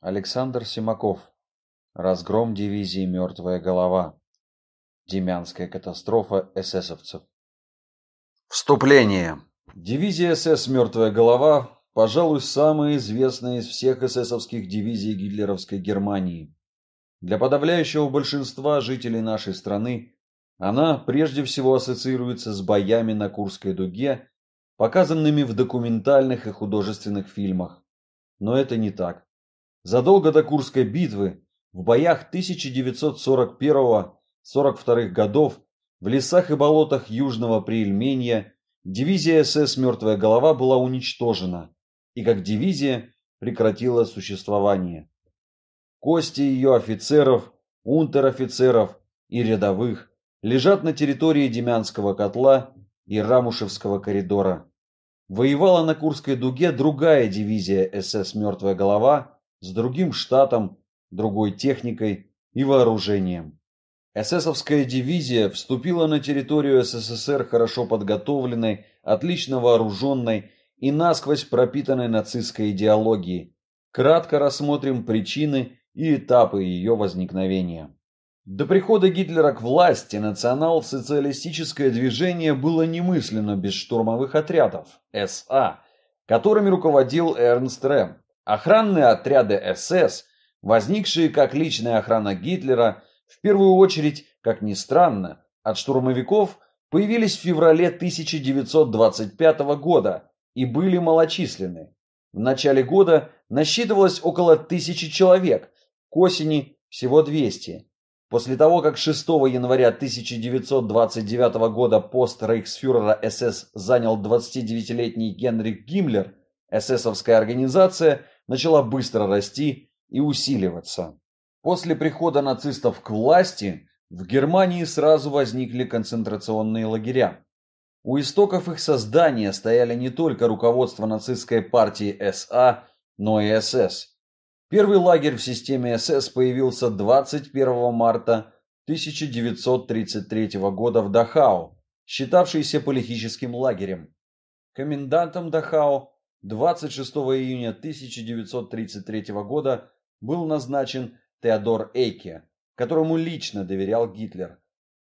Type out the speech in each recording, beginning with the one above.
Александр Симаков. Разгром дивизии «Мертвая голова». Демянская катастрофа эсэсовцев. Вступление. Дивизия СС «Мертвая голова» пожалуй, самая известная из всех эсэсовских дивизий гитлеровской Германии. Для подавляющего большинства жителей нашей страны она прежде всего ассоциируется с боями на Курской дуге, показанными в документальных и художественных фильмах. Но это не так. Задолго до Курской битвы, в боях 1941-42 годов, в лесах и болотах Южного Приельменья дивизия СС «Мертвая голова» была уничтожена и как дивизия прекратила существование. Кости ее офицеров, унтер-офицеров и рядовых лежат на территории Демянского котла и Рамушевского коридора. Воевала на Курской дуге другая дивизия СС «Мертвая голова» с другим штатом, другой техникой и вооружением. Эсэсовская дивизия вступила на территорию СССР хорошо подготовленной, отлично вооруженной и насквозь пропитанной нацистской идеологией. Кратко рассмотрим причины и этапы ее возникновения. До прихода Гитлера к власти национал-социалистическое движение было немысленно без штурмовых отрядов, СА, которыми руководил Эрнст Рэм. Охранные отряды СС, возникшие как личная охрана Гитлера, в первую очередь, как ни странно, от штурмовиков появились в феврале 1925 года и были малочисленны. В начале года насчитывалось около тысячи человек, к осени всего 200. После того, как 6 января 1929 года пост рейхсфюрера СС занял 29-летний Генрих Гиммлер, эсэсовская организация начала быстро расти и усиливаться. После прихода нацистов к власти в Германии сразу возникли концентрационные лагеря. У истоков их создания стояли не только руководство нацистской партии СА, но и СС. Первый лагерь в системе СС появился 21 марта 1933 года в Дахау, считавшийся политическим лагерем. Комендантом Дахау 26 июня 1933 года был назначен Теодор Эйке, которому лично доверял Гитлер.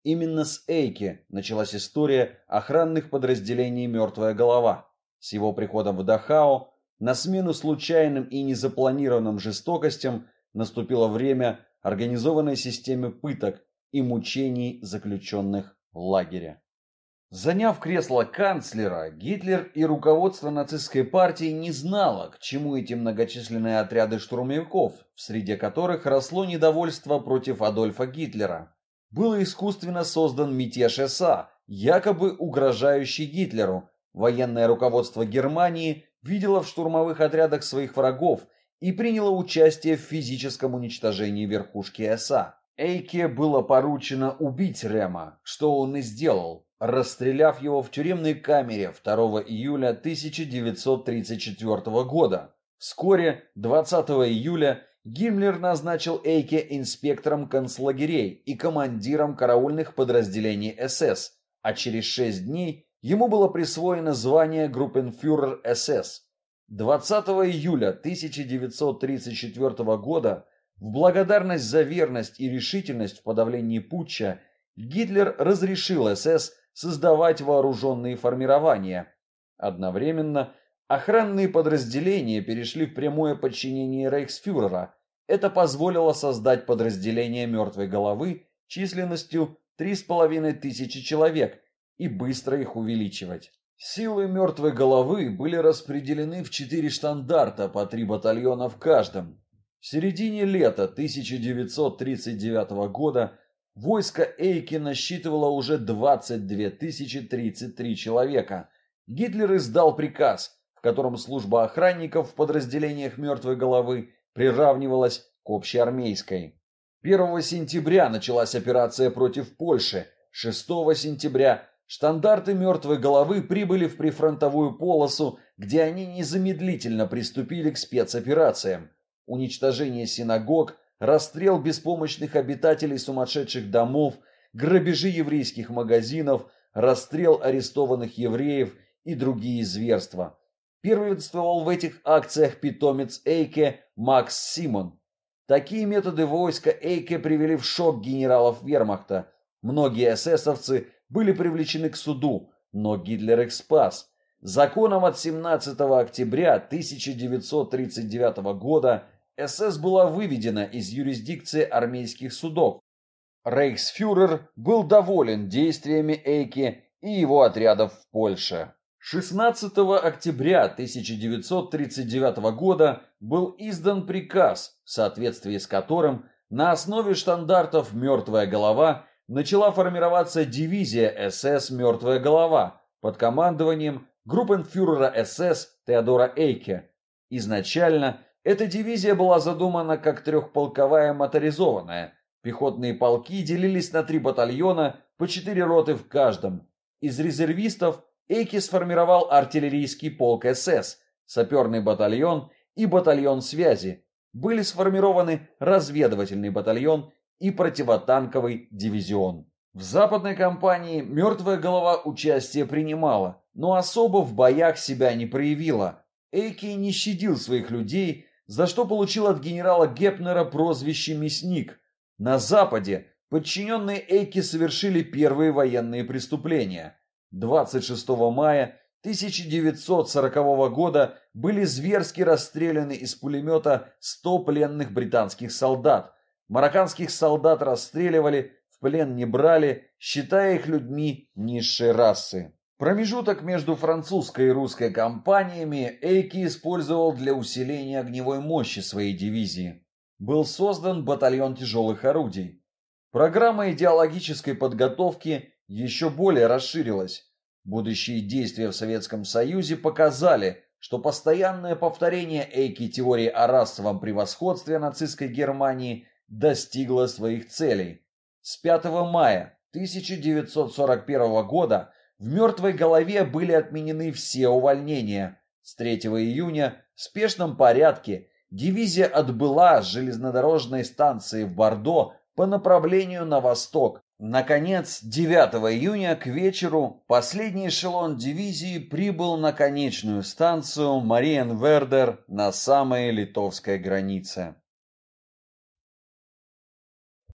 Именно с Эйке началась история охранных подразделений «Мертвая голова». С его приходом в Дахау на смену случайным и незапланированным жестокостям наступило время организованной системы пыток и мучений заключенных в лагере. Заняв кресло канцлера, Гитлер и руководство нацистской партии не знало, к чему эти многочисленные отряды штурмовиков, среди которых росло недовольство против Адольфа Гитлера. Был искусственно создан мятеж СА, якобы угрожающий Гитлеру. Военное руководство Германии видело в штурмовых отрядах своих врагов и приняло участие в физическом уничтожении верхушки СА. Эйке было поручено убить Рема, что он и сделал расстреляв его в тюремной камере 2 июля 1934 года. Вскоре, 20 июля, Гиммлер назначил Эйке инспектором концлагерей и командиром караульных подразделений СС, а через шесть дней ему было присвоено звание группенфюрер СС. 20 июля 1934 года в благодарность за верность и решительность в подавлении путча Гитлер разрешил СС создавать вооруженные формирования. Одновременно охранные подразделения перешли в прямое подчинение рейхсфюрера. Это позволило создать подразделение мертвой головы численностью 3,5 тысячи человек и быстро их увеличивать. Силы мертвой головы были распределены в четыре штандарта по три батальона в каждом. В середине лета 1939 года Войско Эйки насчитывало уже 22 033 человека. Гитлер издал приказ, в котором служба охранников в подразделениях мертвой головы приравнивалась к общеармейской. 1 сентября началась операция против Польши. 6 сентября штандарты мертвой головы прибыли в прифронтовую полосу, где они незамедлительно приступили к спецоперациям. Уничтожение синагог – расстрел беспомощных обитателей сумасшедших домов, грабежи еврейских магазинов, расстрел арестованных евреев и другие зверства. первенствовал в этих акциях питомец Эйке Макс Симон. Такие методы войска Эйке привели в шок генералов вермахта. Многие эсэсовцы были привлечены к суду, но Гитлер их спас. Законом от 17 октября 1939 года СС была выведена из юрисдикции армейских судов. Рейхсфюрер был доволен действиями Эйке и его отрядов в Польше. 16 октября 1939 года был издан приказ, в соответствии с которым на основе штандартов «Мертвая голова» начала формироваться дивизия СС «Мертвая голова» под командованием группенфюрера СС Теодора Эйке. Изначально эта дивизия была задумана как трехполковая моторизованная. Пехотные полки делились на три батальона, по четыре роты в каждом. Из резервистов Эйки сформировал артиллерийский полк СС, саперный батальон и батальон связи. Были сформированы разведывательный батальон и противотанковый дивизион. В западной кампании «Мертвая голова» участие принимала, но особо в боях себя не проявила. Эйки не щадил своих людей, за что получил от генерала Гепнера прозвище «Мясник». На Западе подчиненные Эйки совершили первые военные преступления – 26 мая 1940 года были зверски расстреляны из пулемета 100 пленных британских солдат. Марокканских солдат расстреливали, в плен не брали, считая их людьми низшей расы. Промежуток между французской и русской кампаниями Эйки использовал для усиления огневой мощи своей дивизии. Был создан батальон тяжелых орудий. Программа идеологической подготовки еще более расширилась. Будущие действия в Советском Союзе показали, что постоянное повторение Эйки теории о расовом превосходстве нацистской Германии достигло своих целей. С 5 мая 1941 года в мертвой голове были отменены все увольнения. С 3 июня в спешном порядке дивизия отбыла с железнодорожной станции в Бордо по направлению на восток. Наконец, 9 июня к вечеру последний эшелон дивизии прибыл на конечную станцию Мариенвердер на самой литовской границе.